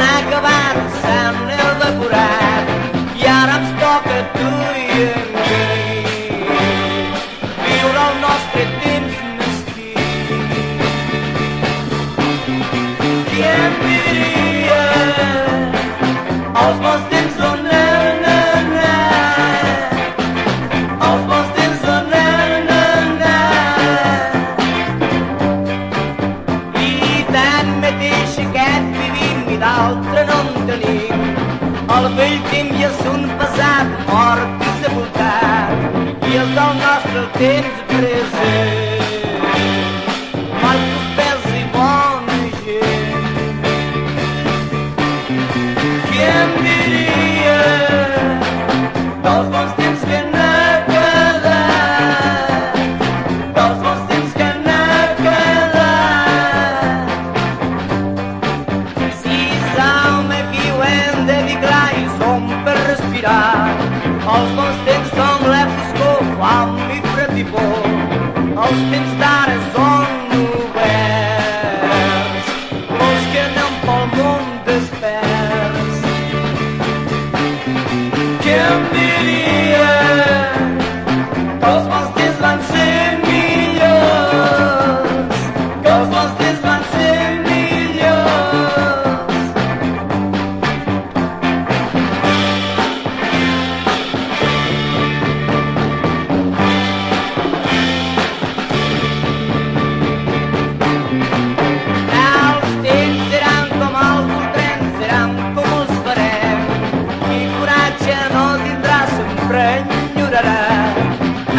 han acabat sembla Neu decorat. I ara ens toca tu. dias dá o nosso solteiro presente. Pés e. Quem? Que não pode Despair.